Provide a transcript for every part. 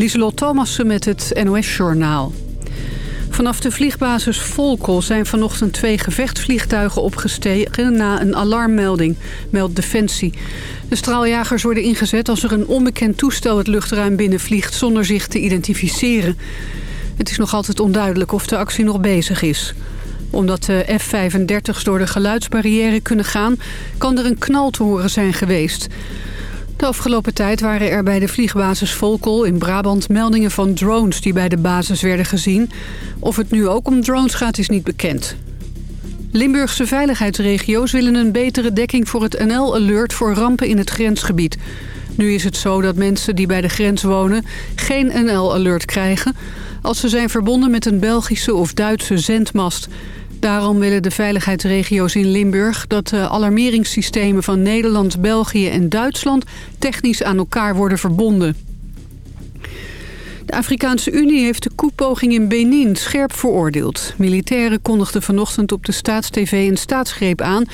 Lieselot Thomassen met het NOS-journaal. Vanaf de vliegbasis Volkel zijn vanochtend twee gevechtsvliegtuigen opgestegen... na een alarmmelding, meldt Defensie. De straaljagers worden ingezet als er een onbekend toestel het luchtruim binnenvliegt... zonder zich te identificeren. Het is nog altijd onduidelijk of de actie nog bezig is omdat de F-35's door de geluidsbarrière kunnen gaan... kan er een knal te horen zijn geweest. De afgelopen tijd waren er bij de vliegbasis Volkel in Brabant meldingen van drones die bij de basis werden gezien. Of het nu ook om drones gaat is niet bekend. Limburgse veiligheidsregio's willen een betere dekking voor het NL-alert voor rampen in het grensgebied. Nu is het zo dat mensen die bij de grens wonen geen NL-alert krijgen... als ze zijn verbonden met een Belgische of Duitse zendmast... Daarom willen de veiligheidsregio's in Limburg dat de alarmeringssystemen van Nederland, België en Duitsland technisch aan elkaar worden verbonden. De Afrikaanse Unie heeft de koepoging in Benin scherp veroordeeld. Militairen kondigden vanochtend op de staatstv een staatsgreep aan...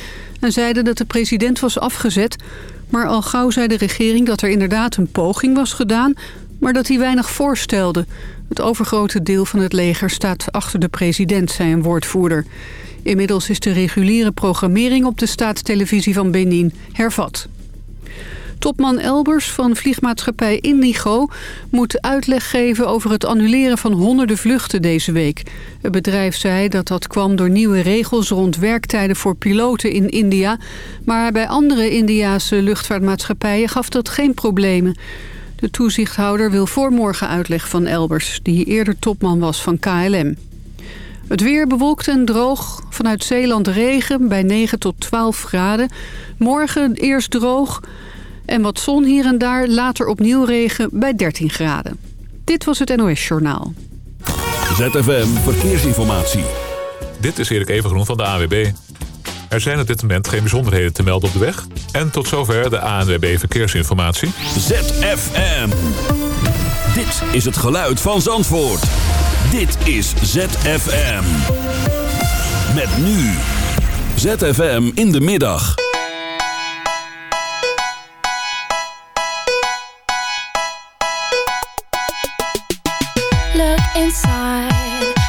en zeiden dat de president was afgezet. Maar al gauw zei de regering dat er inderdaad een poging was gedaan... maar dat hij weinig voorstelde. Het overgrote deel van het leger staat achter de president, zei een woordvoerder. Inmiddels is de reguliere programmering op de staatstelevisie van Benin hervat. Topman Elbers van vliegmaatschappij Indigo moet uitleg geven over het annuleren van honderden vluchten deze week. Het bedrijf zei dat dat kwam door nieuwe regels rond werktijden voor piloten in India. Maar bij andere Indiase luchtvaartmaatschappijen gaf dat geen problemen. De toezichthouder wil voor morgen uitleg van Elbers, die eerder topman was van KLM. Het weer bewolkt en droog. Vanuit Zeeland regen bij 9 tot 12 graden. Morgen eerst droog en wat zon hier en daar. Later opnieuw regen bij 13 graden. Dit was het NOS Journaal. ZFM Verkeersinformatie. Dit is Erik Evengroen van de AWB. Er zijn op dit moment geen bijzonderheden te melden op de weg. En tot zover de ANWB Verkeersinformatie. ZFM. Dit is het geluid van Zandvoort. Dit is ZFM. Met nu. ZFM in de middag. Look inside,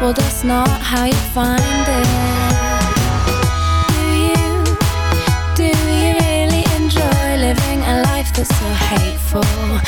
Well, that's not how you find it. Do you, do you really enjoy living a life that's so hateful?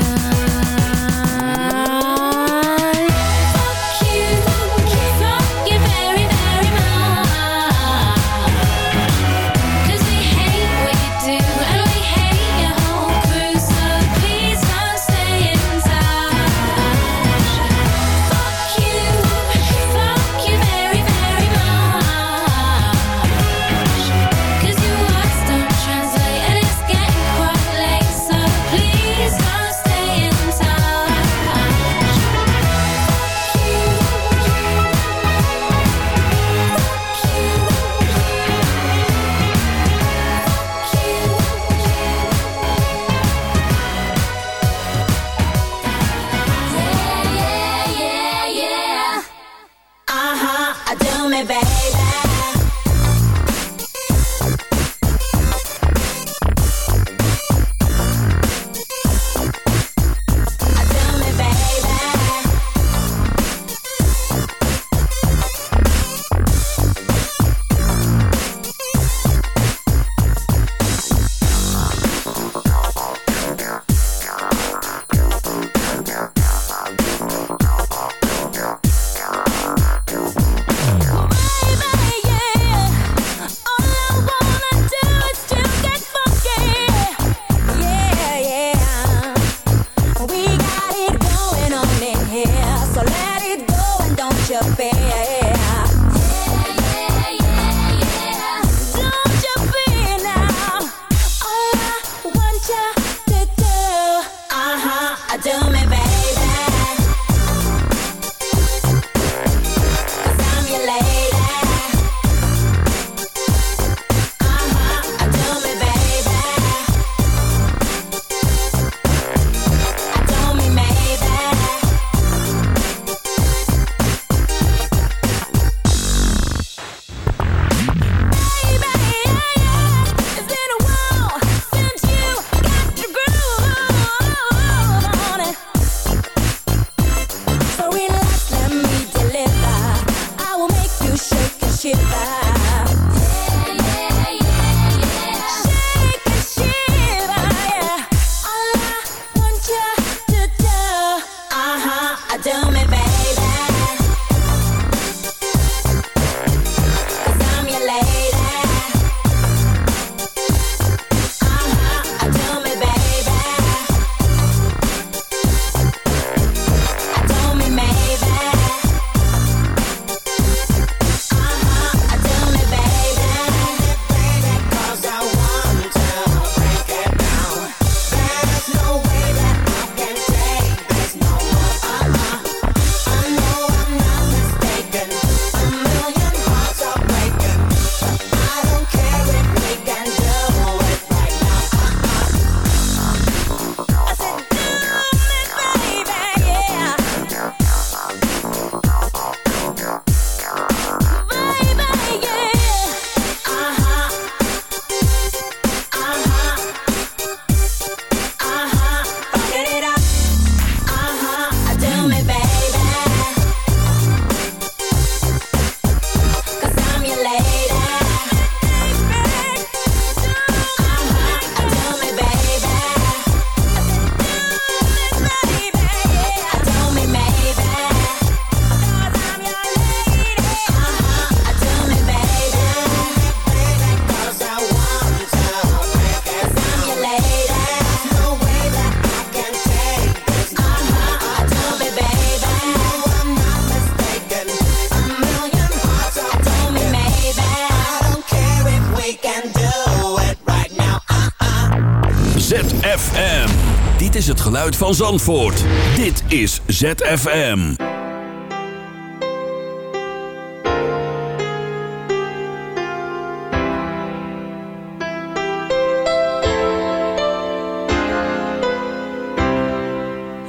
van Zandvoort. Dit is ZFM.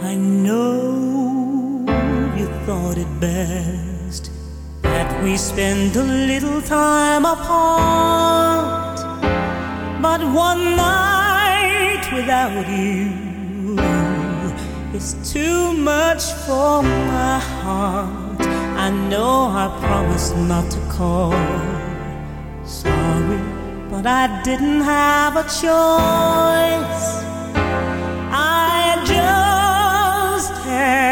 I know you thought it best that we spend a little time apart. But one night without you it's too much for my heart. I know I promised not to call. Sorry, but I didn't have a choice. I just had.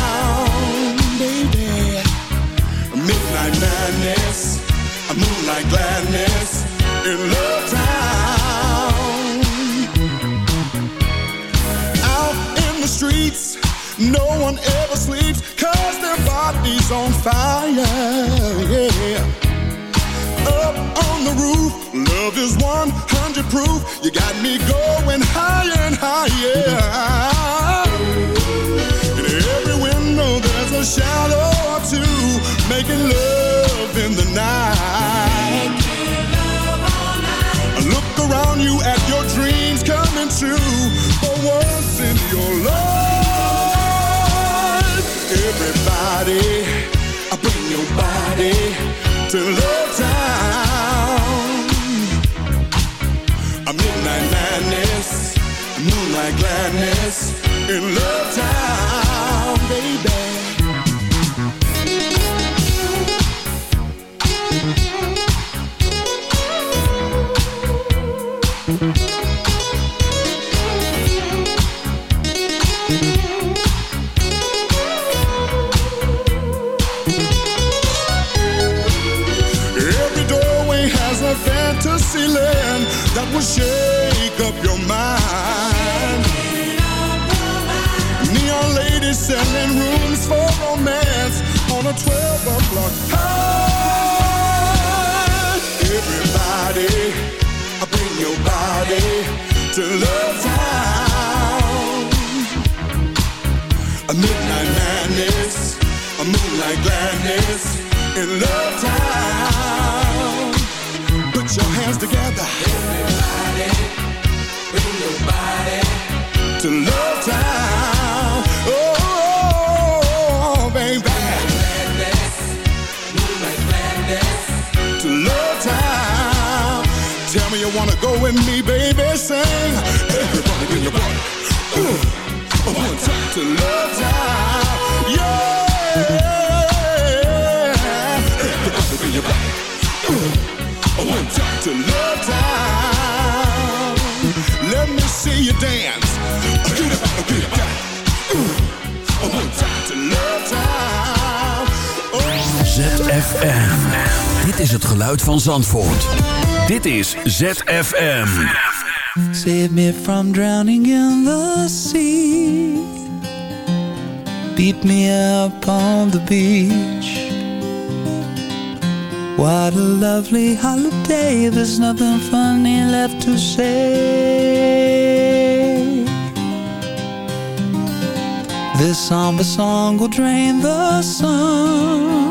Madness, a moonlight gladness in Love Town. Out in the streets, no one ever sleeps, cause their body's on fire, yeah. Up on the roof, love is 100 proof. You got me going higher and higher. In every window, there's a shadow or two, making love you at your dreams coming true for once in your life. Everybody, I bring your body to Love Town. A midnight madness, moonlight gladness in Love is het geluid van Zandvoort. Dit is ZFM. Save me from drowning in the sea. Beat me up on the beach. What a lovely holiday. There's nothing funny left to say. This somber song will drain the sun,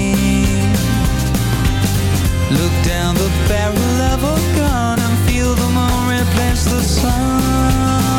Look down the barrel of a gun and feel the moon replace the sun.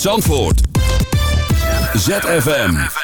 Zandvoort. ZFM.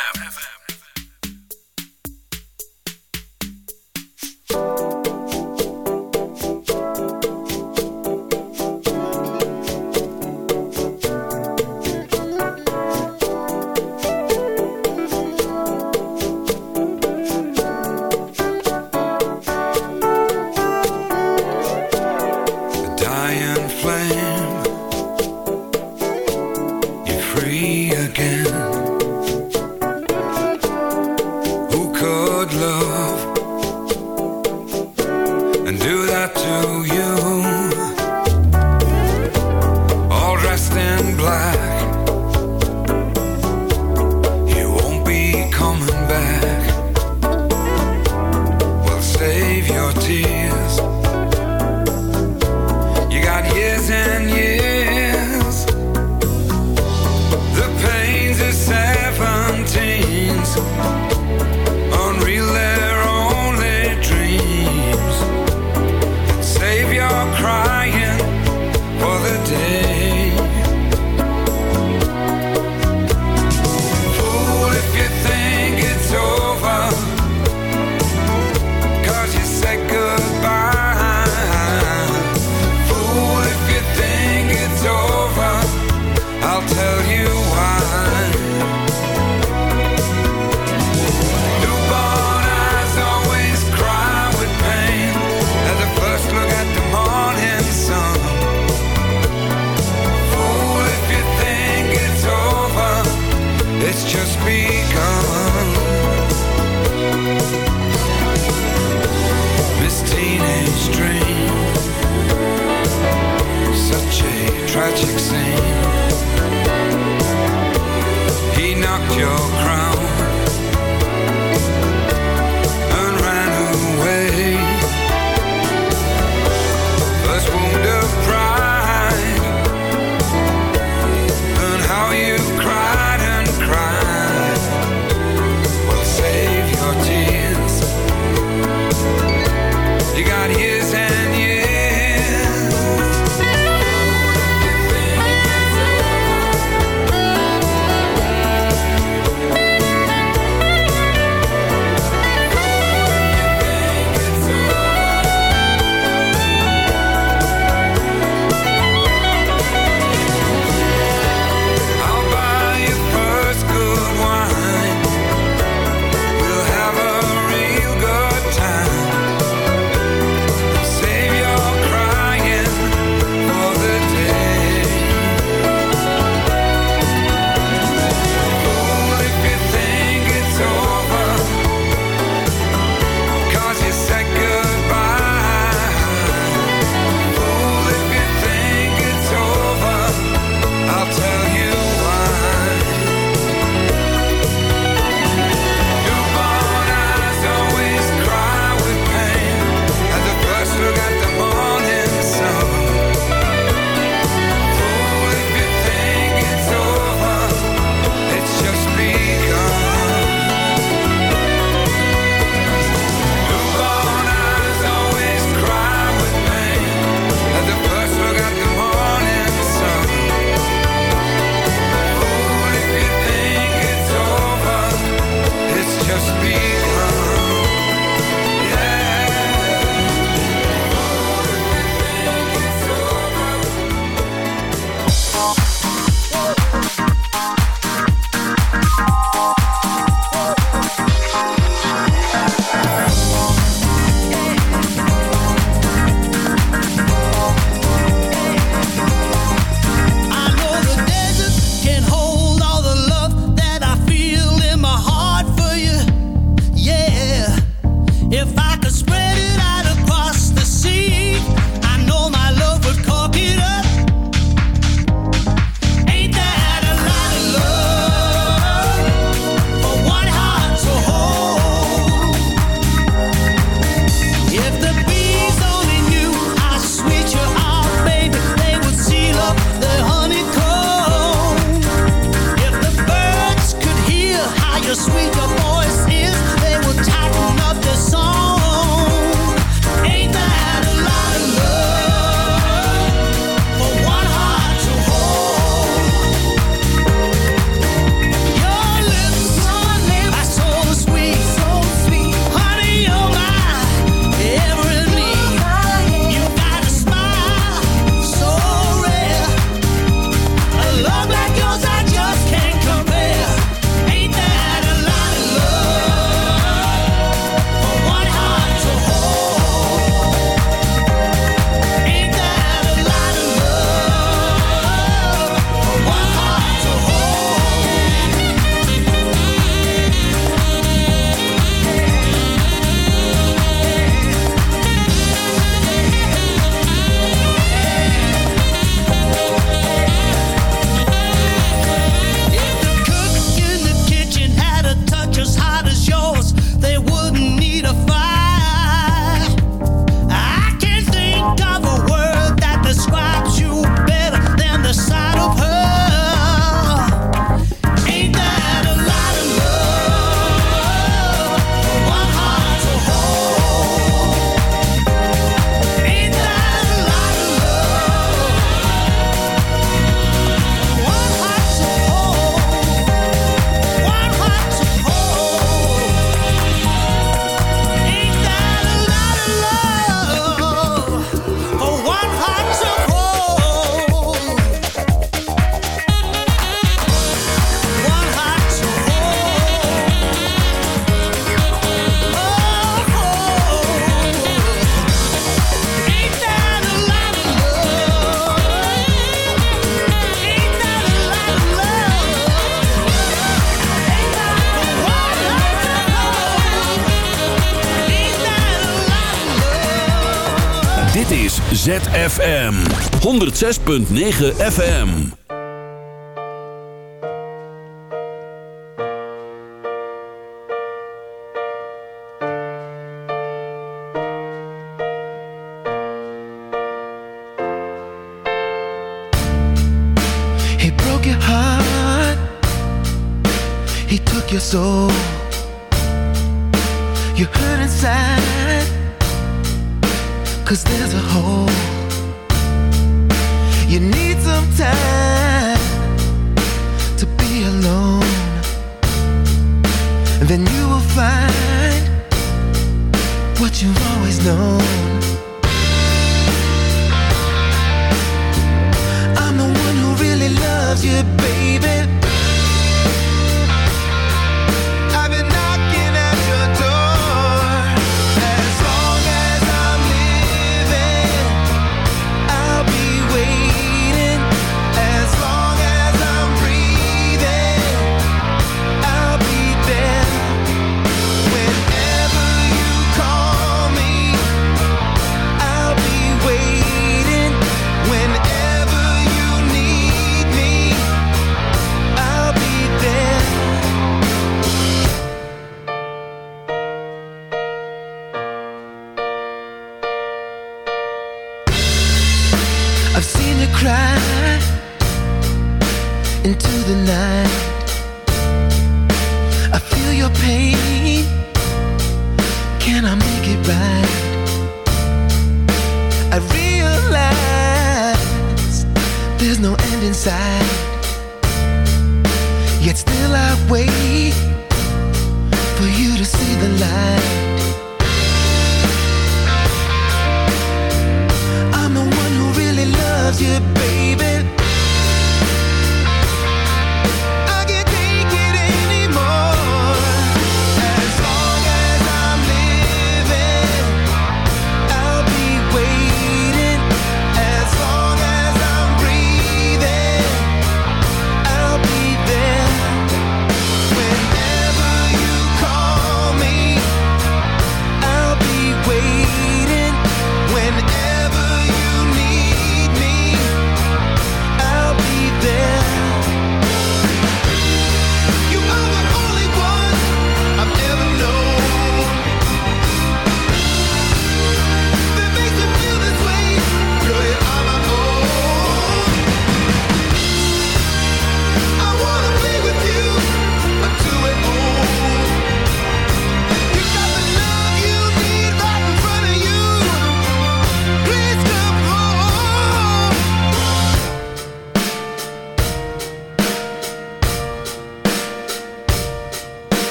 ZFM 106.9 FM.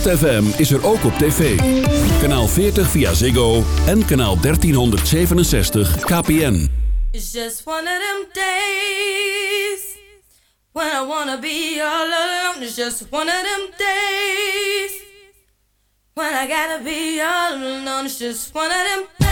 ZFM is er ook op tv. Kanaal 40 via Ziggo en kanaal 1367 KPN. It's just one of them days when I wanna be all alone. It's just one of them days when I gotta be all alone. It's just one of them days.